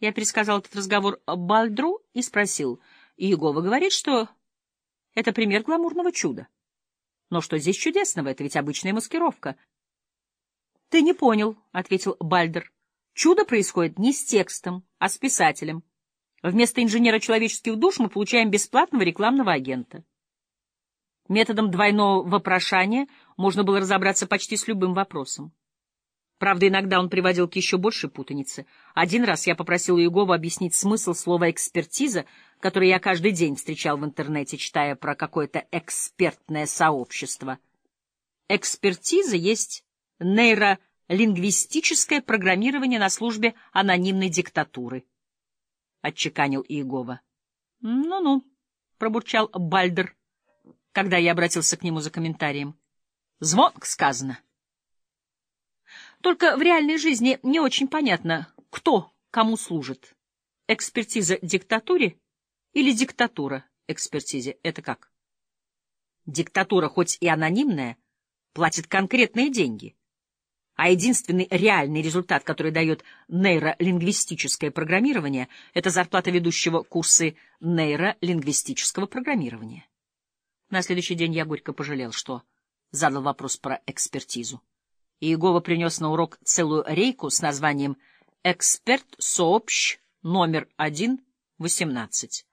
Я пересказал этот разговор Бальдру и спросил, Иегова говорит, что это пример гламурного чуда. Но что здесь чудесного? Это ведь обычная маскировка. — Ты не понял, — ответил Бальдер. — Чудо происходит не с текстом, а с писателем. Вместо инженера человеческих душ мы получаем бесплатного рекламного агента. Методом двойного вопрошания можно было разобраться почти с любым вопросом. Правда, иногда он приводил к еще большей путанице. Один раз я попросил Иегову объяснить смысл слова «экспертиза», которое я каждый день встречал в интернете, читая про какое-то экспертное сообщество. Экспертиза есть нейролингвистическое программирование на службе анонимной диктатуры, — отчеканил Иегова. «Ну — пробурчал Бальдер когда я обратился к нему за комментарием. Звонк сказано. Только в реальной жизни не очень понятно, кто кому служит. Экспертиза диктатуре или диктатура экспертизе? Это как? Диктатура, хоть и анонимная, платит конкретные деньги. А единственный реальный результат, который дает нейролингвистическое программирование, это зарплата ведущего курсы нейролингвистического программирования. На следующий день я горько пожалел, что задал вопрос про экспертизу. Иегова принес на урок целую рейку с названием «Эксперт сообщ номер один восемнадцать».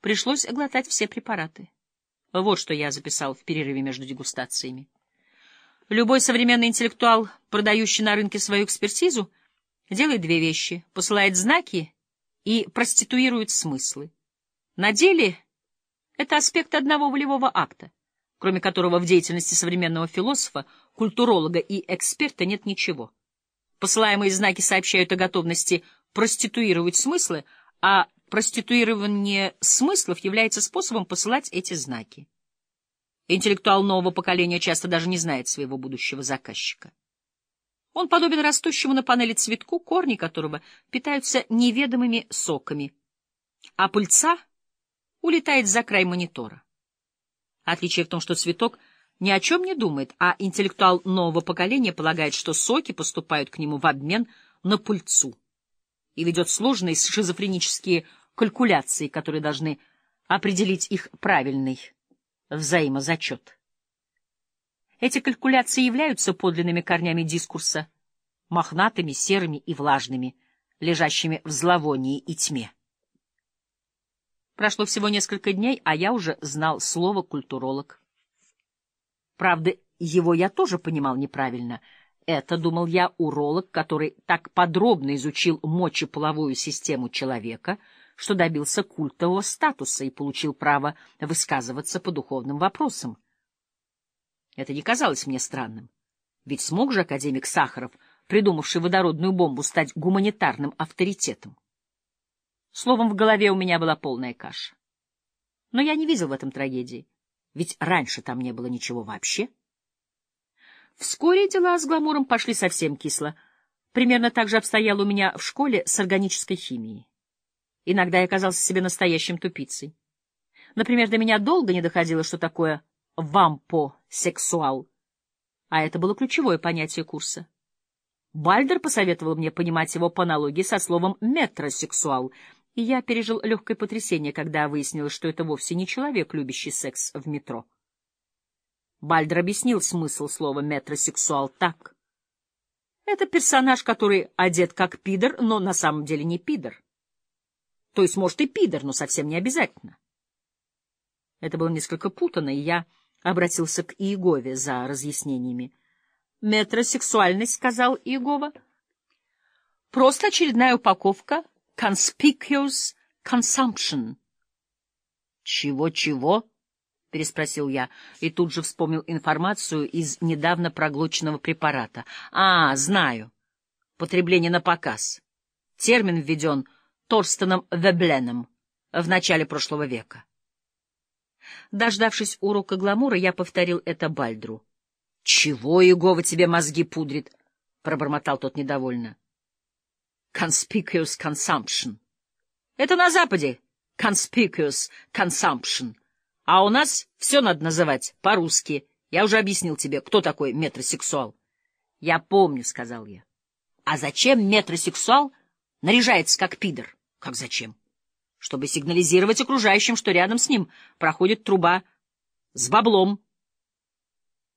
Пришлось глотать все препараты. Вот что я записал в перерыве между дегустациями. Любой современный интеллектуал, продающий на рынке свою экспертизу, делает две вещи — посылает знаки и проституирует смыслы. На деле это аспект одного волевого акта, кроме которого в деятельности современного философа, культуролога и эксперта нет ничего. Посылаемые знаки сообщают о готовности проституировать смыслы, а проституирование смыслов является способом посылать эти знаки. Интеллектуал нового поколения часто даже не знает своего будущего заказчика. Он подобен растущему на панели цветку, корни которого питаются неведомыми соками, а пыльца — улетает за край монитора. Отличие в том, что цветок ни о чем не думает, а интеллектуал нового поколения полагает, что соки поступают к нему в обмен на пыльцу и ведет сложные шизофренические калькуляции, которые должны определить их правильный взаимозачет. Эти калькуляции являются подлинными корнями дискурса, мохнатыми, серыми и влажными, лежащими в зловонии и тьме. Прошло всего несколько дней, а я уже знал слово «культуролог». Правда, его я тоже понимал неправильно. Это, думал я, уролог, который так подробно изучил мочеполовую систему человека, что добился культового статуса и получил право высказываться по духовным вопросам. Это не казалось мне странным. Ведь смог же академик Сахаров, придумавший водородную бомбу, стать гуманитарным авторитетом? Словом, в голове у меня была полная каша. Но я не видел в этом трагедии, ведь раньше там не было ничего вообще. Вскоре дела с гламуром пошли совсем кисло. Примерно так же обстояло у меня в школе с органической химией. Иногда я казался себе настоящим тупицей. Например, до меня долго не доходило, что такое вампо-сексуал, а это было ключевое понятие курса. Бальдер посоветовал мне понимать его по аналогии со словом «метросексуал», и я пережил легкое потрясение, когда выяснилось, что это вовсе не человек, любящий секс в метро. Бальдер объяснил смысл слова «метросексуал» так. Это персонаж, который одет как пидор, но на самом деле не пидор. То есть, может, и пидор, но совсем не обязательно. Это было несколько путано, и я обратился к Иегове за разъяснениями. «Метросексуальность», — сказал Иегова, — «просто очередная упаковка conspicuous consumption. Чего-чего? переспросил я и тут же вспомнил информацию из недавно проглоченного препарата. А, знаю. Потребление на показ. Термин введен Торстеном Вебленом в начале прошлого века. Дождавшись урока гламура, я повторил это Бальдру. — Чего, Егова, тебе мозги пудрит? — пробормотал тот недовольно. Conspicuous consumption. Это на Западе conspicuous consumption. А у нас все надо называть по-русски. Я уже объяснил тебе, кто такой метросексуал. Я помню, — сказал я. А зачем метросексуал наряжается как пидор. Как зачем? Чтобы сигнализировать окружающим, что рядом с ним проходит труба с баблом,